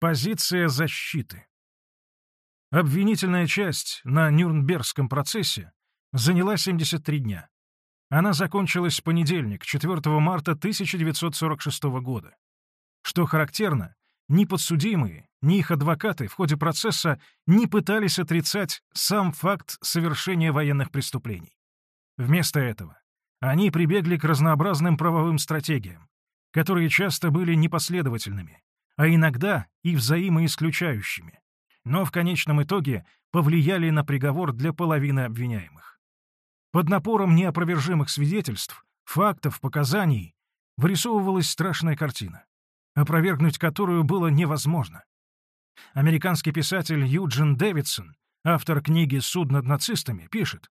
Позиция защиты. Обвинительная часть на Нюрнбергском процессе заняла 73 дня. Она закончилась в понедельник, 4 марта 1946 года. Что характерно, ни подсудимые, ни их адвокаты в ходе процесса не пытались отрицать сам факт совершения военных преступлений. Вместо этого они прибегли к разнообразным правовым стратегиям, которые часто были непоследовательными, а иногда и взаимоисключающими, но в конечном итоге повлияли на приговор для половины обвиняемых. Под напором неопровержимых свидетельств, фактов, показаний вырисовывалась страшная картина, опровергнуть которую было невозможно. Американский писатель Юджин Дэвидсон, автор книги «Суд над нацистами», пишет,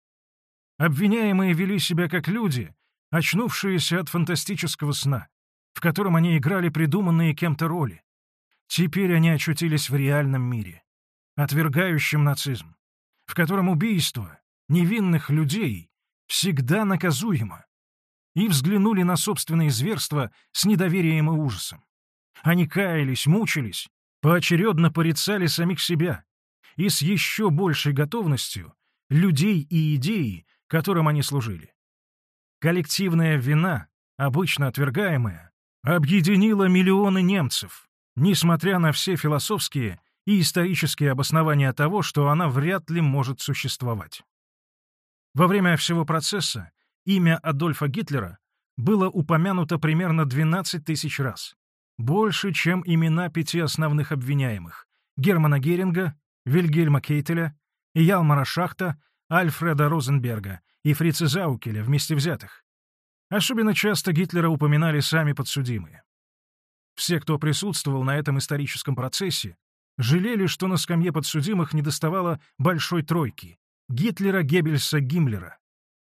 «Обвиняемые вели себя как люди, очнувшиеся от фантастического сна, в котором они играли придуманные кем-то роли. Теперь они очутились в реальном мире, отвергающем нацизм, в котором убийство невинных людей всегда наказуемо, и взглянули на собственные зверства с недоверием и ужасом. Они каялись, мучились, поочередно порицали самих себя и с еще большей готовностью людей и идеи, которым они служили. Коллективная вина, обычно отвергаемая, объединила миллионы немцев, несмотря на все философские и исторические обоснования того, что она вряд ли может существовать. Во время всего процесса имя Адольфа Гитлера было упомянуто примерно 12 тысяч раз, больше, чем имена пяти основных обвиняемых — Германа Геринга, Вильгельма Кейтеля, Ялмара Шахта, Альфреда Розенберга и Фрица Заукеля вместе взятых. Особенно часто Гитлера упоминали сами подсудимые. Все, кто присутствовал на этом историческом процессе, жалели, что на скамье подсудимых недоставало большой тройки — Гитлера, Геббельса, Гиммлера.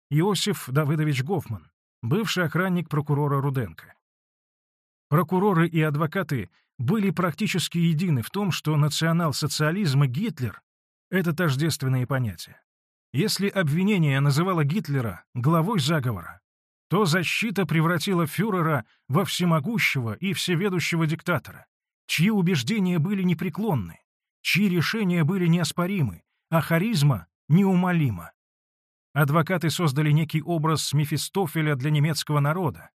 Иосиф Давыдович Гофман, бывший охранник прокурора Руденко. Прокуроры и адвокаты были практически едины в том, что национал-социализм и Гитлер — это тождественные понятия. Если обвинение называло Гитлера главой заговора, то защита превратила фюрера во всемогущего и всеведущего диктатора, чьи убеждения были непреклонны, чьи решения были неоспоримы, а харизма неумолима. Адвокаты создали некий образ Мефистофеля для немецкого народа,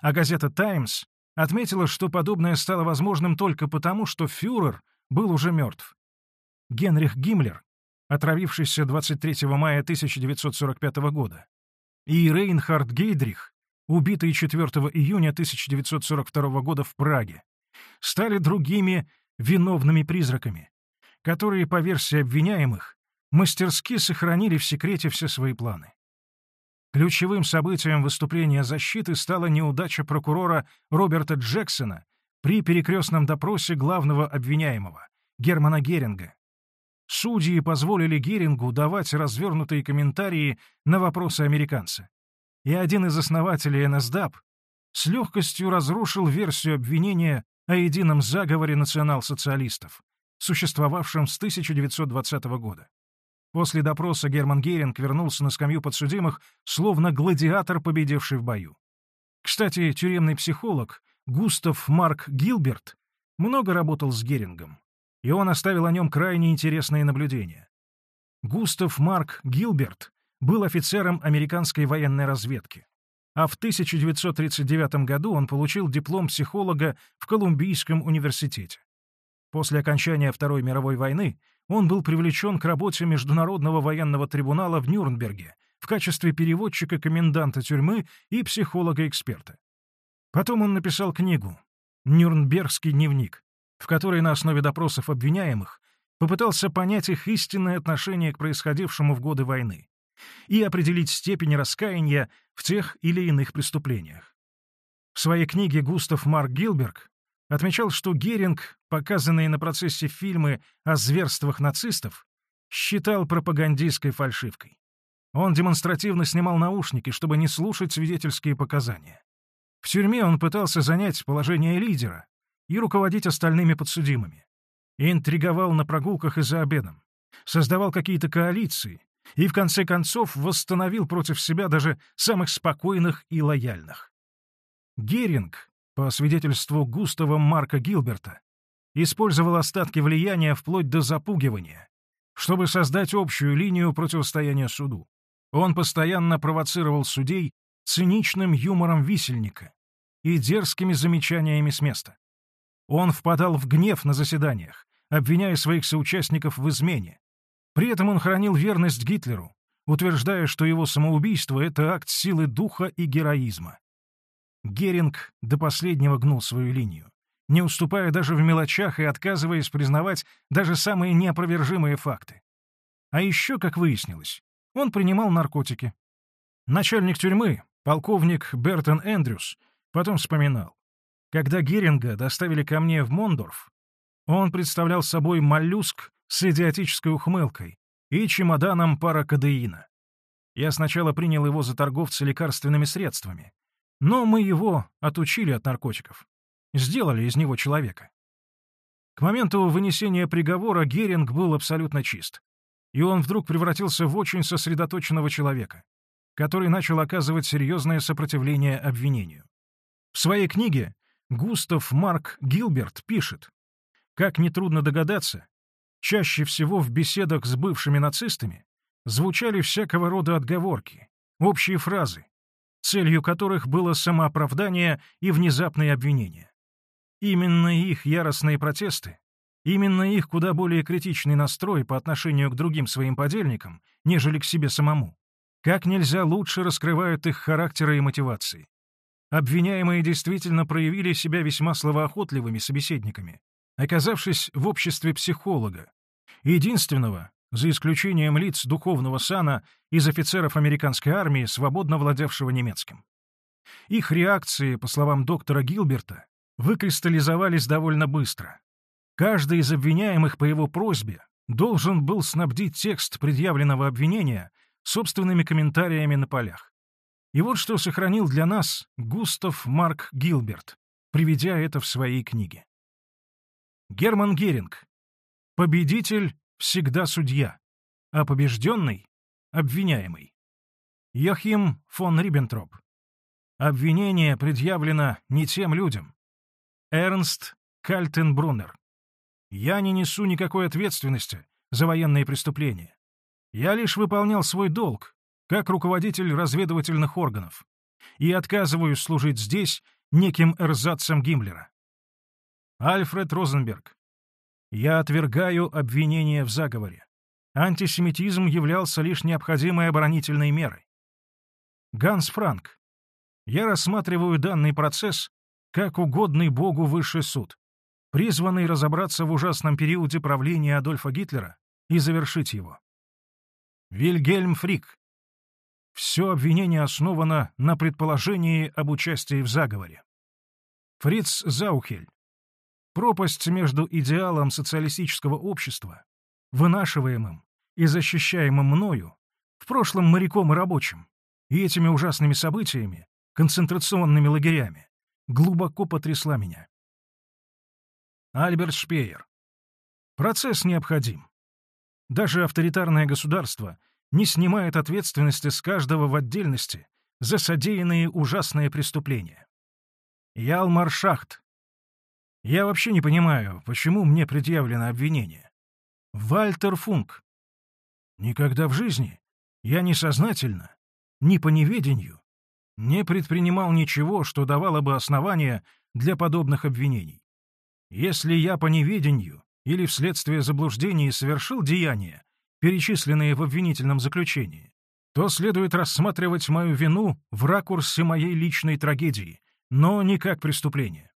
а газета «Таймс» отметила, что подобное стало возможным только потому, что фюрер был уже мертв. Генрих Гиммлер, отравившийся 23 мая 1945 года, и Рейнхард Гейдрих, убитый 4 июня 1942 года в Праге, стали другими виновными призраками, которые, по версии обвиняемых, мастерски сохранили в секрете все свои планы. Ключевым событием выступления защиты стала неудача прокурора Роберта Джексона при перекрестном допросе главного обвиняемого, Германа Геринга, Судьи позволили Герингу давать развернутые комментарии на вопросы американца. И один из основателей НСДАП с легкостью разрушил версию обвинения о едином заговоре национал-социалистов, существовавшем с 1920 года. После допроса Герман Геринг вернулся на скамью подсудимых, словно гладиатор, победивший в бою. Кстати, тюремный психолог Густав Марк Гилберт много работал с Герингом и он оставил о нем крайне интересные наблюдения. Густав Марк Гилберт был офицером американской военной разведки, а в 1939 году он получил диплом психолога в Колумбийском университете. После окончания Второй мировой войны он был привлечен к работе Международного военного трибунала в Нюрнберге в качестве переводчика коменданта тюрьмы и психолога-эксперта. Потом он написал книгу «Нюрнбергский дневник», в которой на основе допросов обвиняемых попытался понять их истинное отношение к происходившему в годы войны и определить степень раскаяния в тех или иных преступлениях. В своей книге Густав Марк Гилберг отмечал, что Геринг, показанные на процессе фильмы о зверствах нацистов, считал пропагандистской фальшивкой. Он демонстративно снимал наушники, чтобы не слушать свидетельские показания. В тюрьме он пытался занять положение лидера, и руководить остальными подсудимыми. Интриговал на прогулках и за обедом, создавал какие-то коалиции и, в конце концов, восстановил против себя даже самых спокойных и лояльных. Геринг, по свидетельству Густава Марка Гилберта, использовал остатки влияния вплоть до запугивания, чтобы создать общую линию противостояния суду. Он постоянно провоцировал судей циничным юмором висельника и дерзкими замечаниями с места. Он впадал в гнев на заседаниях, обвиняя своих соучастников в измене. При этом он хранил верность Гитлеру, утверждая, что его самоубийство — это акт силы духа и героизма. Геринг до последнего гнул свою линию, не уступая даже в мелочах и отказываясь признавать даже самые неопровержимые факты. А еще, как выяснилось, он принимал наркотики. Начальник тюрьмы, полковник Бертон Эндрюс, потом вспоминал. Когда Геринга доставили ко мне в Мондорф, он представлял собой моллюск с идиотической ухмылкой и чемоданом паракадеина. Я сначала принял его за торговца лекарственными средствами, но мы его отучили от наркотиков, сделали из него человека. К моменту вынесения приговора Геринг был абсолютно чист, и он вдруг превратился в очень сосредоточенного человека, который начал оказывать серьезное сопротивление обвинению. В своей книге Густав Марк Гилберт пишет, как нетрудно догадаться, чаще всего в беседах с бывшими нацистами звучали всякого рода отговорки, общие фразы, целью которых было самооправдание и внезапные обвинения. Именно их яростные протесты, именно их куда более критичный настрой по отношению к другим своим подельникам, нежели к себе самому, как нельзя лучше раскрывают их характеры и мотивации. Обвиняемые действительно проявили себя весьма словоохотливыми собеседниками, оказавшись в обществе психолога, единственного, за исключением лиц духовного сана из офицеров американской армии, свободно владевшего немецким. Их реакции, по словам доктора Гилберта, выкристаллизовались довольно быстро. Каждый из обвиняемых по его просьбе должен был снабдить текст предъявленного обвинения собственными комментариями на полях. И вот что сохранил для нас Густав Марк Гилберт, приведя это в своей книге. Герман Геринг. Победитель всегда судья, а побежденный — обвиняемый. Йохим фон Риббентроп. Обвинение предъявлено не тем людям. Эрнст Кальтенбруннер. Я не несу никакой ответственности за военные преступления. Я лишь выполнял свой долг, как руководитель разведывательных органов, и отказываюсь служить здесь неким эрзацем Гиммлера. Альфред Розенберг. Я отвергаю обвинения в заговоре. Антисемитизм являлся лишь необходимой оборонительной мерой. Ганс Франк. Я рассматриваю данный процесс как угодный Богу высший суд, призванный разобраться в ужасном периоде правления Адольфа Гитлера и завершить его. Вильгельм Фрик. Все обвинение основано на предположении об участии в заговоре. Фриц Заухель. Пропасть между идеалом социалистического общества, вынашиваемым и защищаемым мною, в прошлом моряком и рабочим, и этими ужасными событиями, концентрационными лагерями, глубоко потрясла меня. Альберт Шпеер. Процесс необходим. Даже авторитарное государство — не снимает ответственности с каждого в отдельности за содеянные ужасные преступления. Ялмар Шахт. Я вообще не понимаю, почему мне предъявлено обвинение. Вальтер Функ. Никогда в жизни я несознательно, ни по неведению, не предпринимал ничего, что давало бы основания для подобных обвинений. Если я по неведению или вследствие заблуждений совершил деяние, перечисленные в обвинительном заключении, то следует рассматривать мою вину в ракурсе моей личной трагедии, но не как преступление.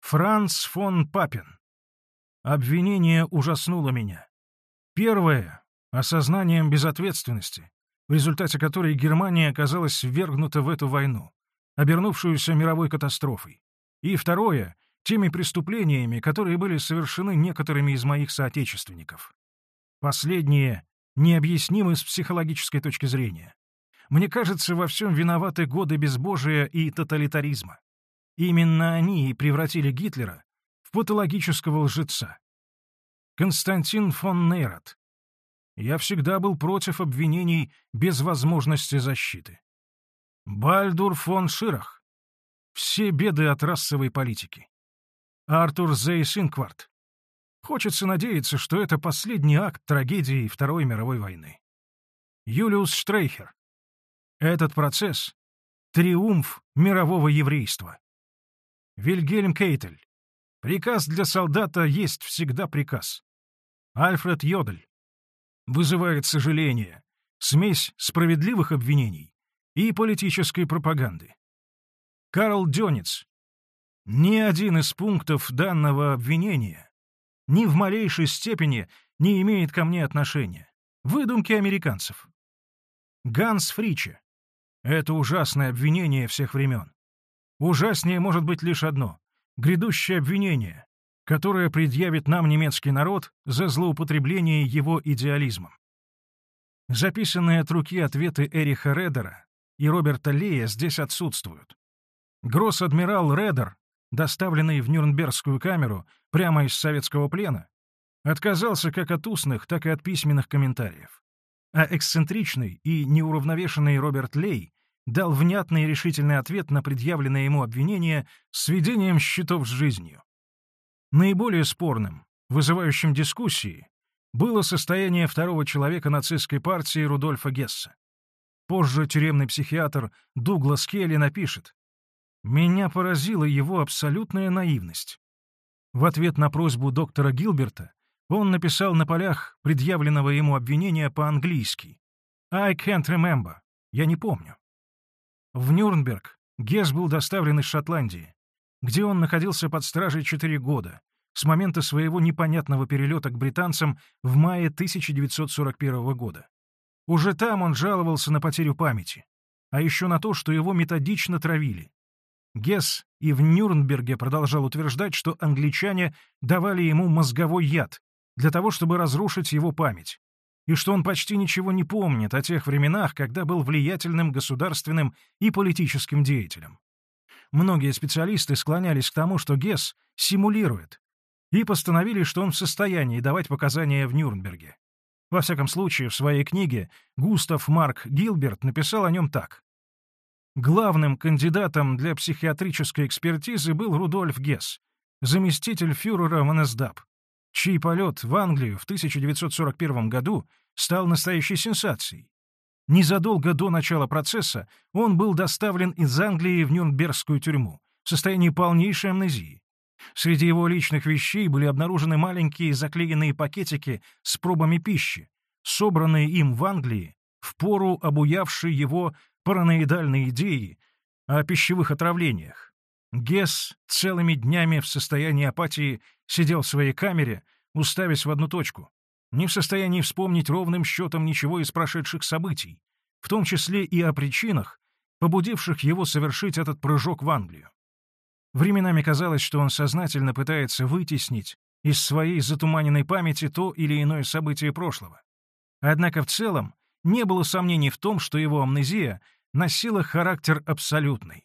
Франц фон Папин. Обвинение ужаснуло меня. Первое — осознанием безответственности, в результате которой Германия оказалась ввергнута в эту войну, обернувшуюся мировой катастрофой. И второе — теми преступлениями, которые были совершены некоторыми из моих соотечественников. Последнее необъяснимо с психологической точки зрения. Мне кажется, во всем виноваты годы безбожия и тоталитаризма. Именно они и превратили Гитлера в патологического лжеца. Константин фон Нейрат. Я всегда был против обвинений без возможности защиты. Бальдур фон Ширах. Все беды от расовой политики. Артур Зейсинкварт. Хочется надеяться, что это последний акт трагедии Второй мировой войны. Юлиус Штрейхер. Этот процесс — триумф мирового еврейства. Вильгельм Кейтель. Приказ для солдата есть всегда приказ. Альфред Йодель. Вызывает сожаление. Смесь справедливых обвинений и политической пропаганды. Карл Дёниц. Ни один из пунктов данного обвинения ни в малейшей степени не имеет ко мне отношения. Выдумки американцев. Ганс Фриче. Это ужасное обвинение всех времен. Ужаснее может быть лишь одно — грядущее обвинение, которое предъявит нам немецкий народ за злоупотребление его идеализмом. Записанные от руки ответы Эриха Редера и Роберта Лея здесь отсутствуют. Гросс-адмирал Редер, доставленный в Нюрнбергскую камеру прямо из советского плена, отказался как от устных, так и от письменных комментариев. А эксцентричный и неуравновешенный Роберт Лей дал внятный и решительный ответ на предъявленное ему обвинение с ведением счетов с жизнью. Наиболее спорным, вызывающим дискуссии, было состояние второго человека нацистской партии Рудольфа Гесса. Позже тюремный психиатр Дуглас Келли напишет «Меня поразила его абсолютная наивность». В ответ на просьбу доктора Гилберта он написал на полях предъявленного ему обвинения по-английски «I can't remember» — «Я не помню». В Нюрнберг Гесс был доставлен из Шотландии, где он находился под стражей четыре года, с момента своего непонятного перелета к британцам в мае 1941 года. Уже там он жаловался на потерю памяти, а еще на то, что его методично травили. Гесс и в Нюрнберге продолжал утверждать, что англичане давали ему мозговой яд для того, чтобы разрушить его память, и что он почти ничего не помнит о тех временах, когда был влиятельным государственным и политическим деятелем. Многие специалисты склонялись к тому, что Гесс симулирует, и постановили, что он в состоянии давать показания в Нюрнберге. Во всяком случае, в своей книге Густав Марк Гилберт написал о нем так. Главным кандидатом для психиатрической экспертизы был Рудольф Гесс, заместитель фюрера МНСДАП, чей полет в Англию в 1941 году стал настоящей сенсацией. Незадолго до начала процесса он был доставлен из Англии в Нюрнбергскую тюрьму в состоянии полнейшей амнезии. Среди его личных вещей были обнаружены маленькие заклеенные пакетики с пробами пищи, собранные им в Англии в пору обуявшей его параноидальной идеи о пищевых отравлениях. Гесс целыми днями в состоянии апатии сидел в своей камере, уставясь в одну точку, не в состоянии вспомнить ровным счетом ничего из прошедших событий, в том числе и о причинах, побудивших его совершить этот прыжок в Англию. Временами казалось, что он сознательно пытается вытеснить из своей затуманенной памяти то или иное событие прошлого. Однако в целом не было сомнений в том, что его амнезия носила характер абсолютный.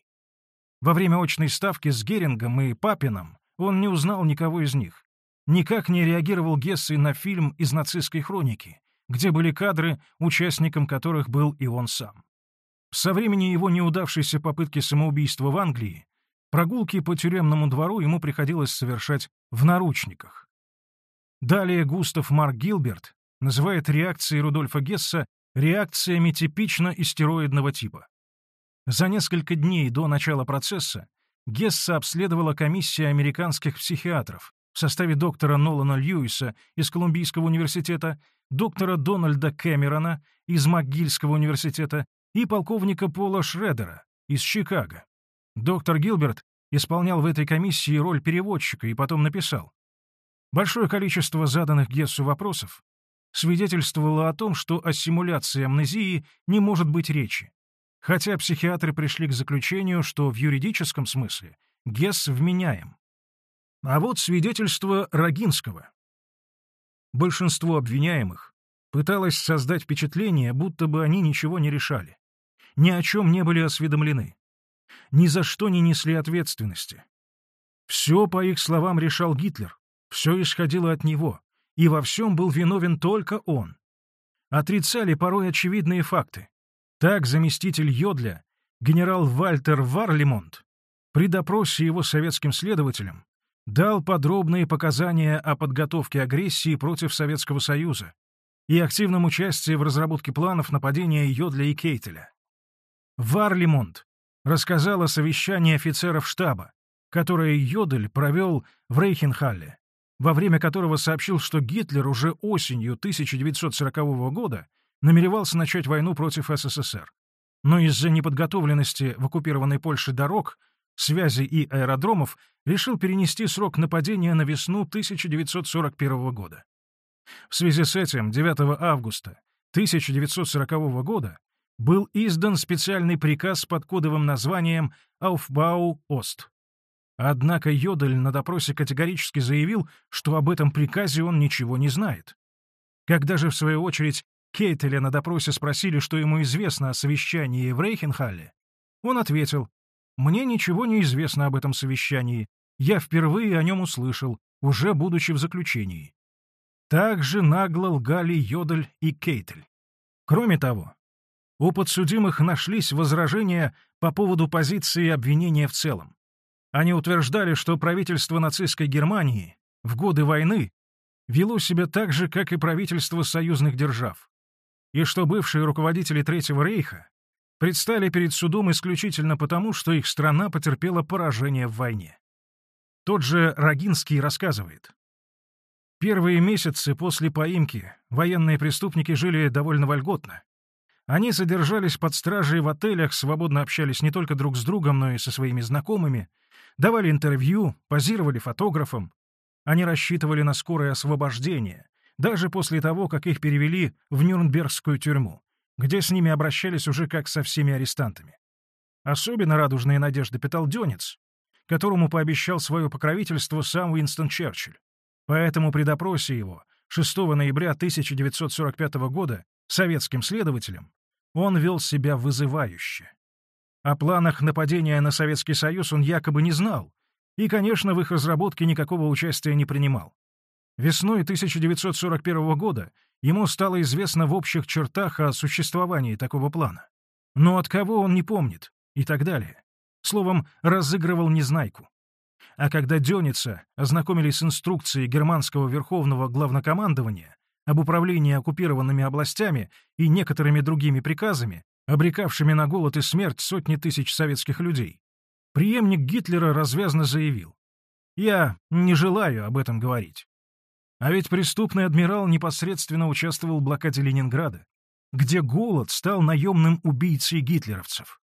Во время очной ставки с Герингом и Папином он не узнал никого из них. Никак не реагировал Гессы на фильм из нацистской хроники, где были кадры, участником которых был и он сам. Со времени его неудавшейся попытки самоубийства в Англии Прогулки по тюремному двору ему приходилось совершать в наручниках. Далее Густав Марк Гилберт называет реакции Рудольфа Гесса реакциями типично истероидного типа. За несколько дней до начала процесса Гесса обследовала комиссия американских психиатров в составе доктора Нолана Льюиса из Колумбийского университета, доктора Дональда Кэмерона из МcГильского университета и полковника Пола Шредера из Чикаго. Доктор Гилберт исполнял в этой комиссии роль переводчика и потом написал. Большое количество заданных Гессу вопросов свидетельствовало о том, что о симуляции амнезии не может быть речи, хотя психиатры пришли к заключению, что в юридическом смысле Гесс вменяем. А вот свидетельство Рогинского. Большинство обвиняемых пыталось создать впечатление, будто бы они ничего не решали, ни о чем не были осведомлены ни за что не несли ответственности. Все, по их словам, решал Гитлер, все исходило от него, и во всем был виновен только он. Отрицали порой очевидные факты. Так заместитель Йодля, генерал Вальтер Варлемонт, при допросе его советским следователям, дал подробные показания о подготовке агрессии против Советского Союза и активном участии в разработке планов нападения Йодля и Кейтеля. Варлимонт рассказал о совещании офицеров штаба, которое Йодель провел в Рейхенхалле, во время которого сообщил, что Гитлер уже осенью 1940 года намеревался начать войну против СССР. Но из-за неподготовленности в оккупированной Польше дорог, связи и аэродромов решил перенести срок нападения на весну 1941 года. В связи с этим 9 августа 1940 года был издан специальный приказ под кодовым названием «Aufbau Ost». Однако Йодель на допросе категорически заявил, что об этом приказе он ничего не знает. Когда же, в свою очередь, Кейтеля на допросе спросили, что ему известно о совещании в Рейхенхалле, он ответил, «Мне ничего не известно об этом совещании. Я впервые о нем услышал, уже будучи в заключении». Так же нагло лгали Йодель и Кейтель. Кроме того, у подсудимых нашлись возражения по поводу позиции обвинения в целом. Они утверждали, что правительство нацистской Германии в годы войны вело себя так же, как и правительство союзных держав, и что бывшие руководители Третьего рейха предстали перед судом исключительно потому, что их страна потерпела поражение в войне. Тот же Рогинский рассказывает. Первые месяцы после поимки военные преступники жили довольно вольготно. Они содержались под стражей в отелях, свободно общались не только друг с другом, но и со своими знакомыми, давали интервью, позировали фотографам. Они рассчитывали на скорое освобождение, даже после того, как их перевели в Нюрнбергскую тюрьму, где с ними обращались уже как со всеми арестантами. Особенно радужные надежды питал Дёнец, которому пообещал свое покровительство сам Уинстон Черчилль. Поэтому при допросе его 6 ноября 1945 года советским следователем он вел себя вызывающе. О планах нападения на Советский Союз он якобы не знал, и, конечно, в их разработке никакого участия не принимал. Весной 1941 года ему стало известно в общих чертах о существовании такого плана. Но от кого он не помнит, и так далее. Словом, разыгрывал незнайку. А когда Дёница ознакомились с инструкцией германского верховного главнокомандования об управлении оккупированными областями и некоторыми другими приказами, обрекавшими на голод и смерть сотни тысяч советских людей, преемник Гитлера развязно заявил «Я не желаю об этом говорить». А ведь преступный адмирал непосредственно участвовал в блокаде Ленинграда, где голод стал наемным убийцей гитлеровцев.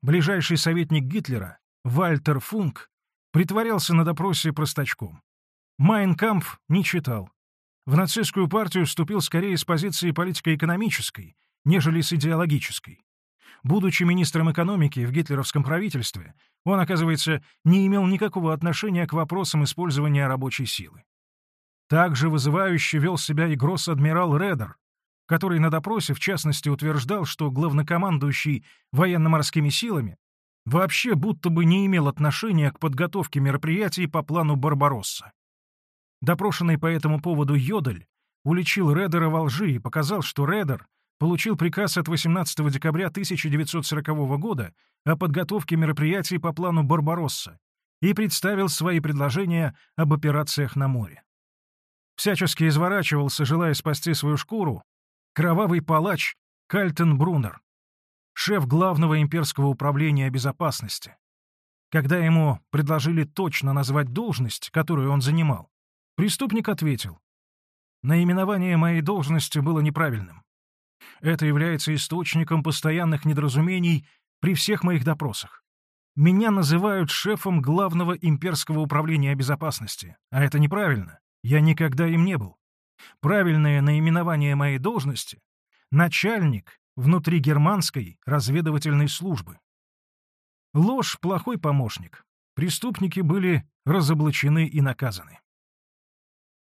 Ближайший советник Гитлера, Вальтер Функ, Притворялся на допросе простачком. Майнкампф не читал. В нацистскую партию вступил скорее с позиции политико-экономической, нежели с идеологической. Будучи министром экономики в гитлеровском правительстве, он, оказывается, не имел никакого отношения к вопросам использования рабочей силы. Также вызывающе вел себя и гросс-адмирал Редер, который на допросе, в частности, утверждал, что главнокомандующий военно-морскими силами вообще будто бы не имел отношения к подготовке мероприятий по плану Барбаросса. Допрошенный по этому поводу Йодель уличил Редера во лжи и показал, что Редер получил приказ от 18 декабря 1940 года о подготовке мероприятий по плану Барбаросса и представил свои предложения об операциях на море. Всячески изворачивался, желая спасти свою шкуру, кровавый палач Кальтен Брунер, шеф Главного имперского управления безопасности. Когда ему предложили точно назвать должность, которую он занимал, преступник ответил, «Наименование моей должности было неправильным. Это является источником постоянных недоразумений при всех моих допросах. Меня называют шефом Главного имперского управления безопасности, а это неправильно. Я никогда им не был. Правильное наименование моей должности — начальник внутри германской разведывательной службы. Ложь — плохой помощник. Преступники были разоблачены и наказаны.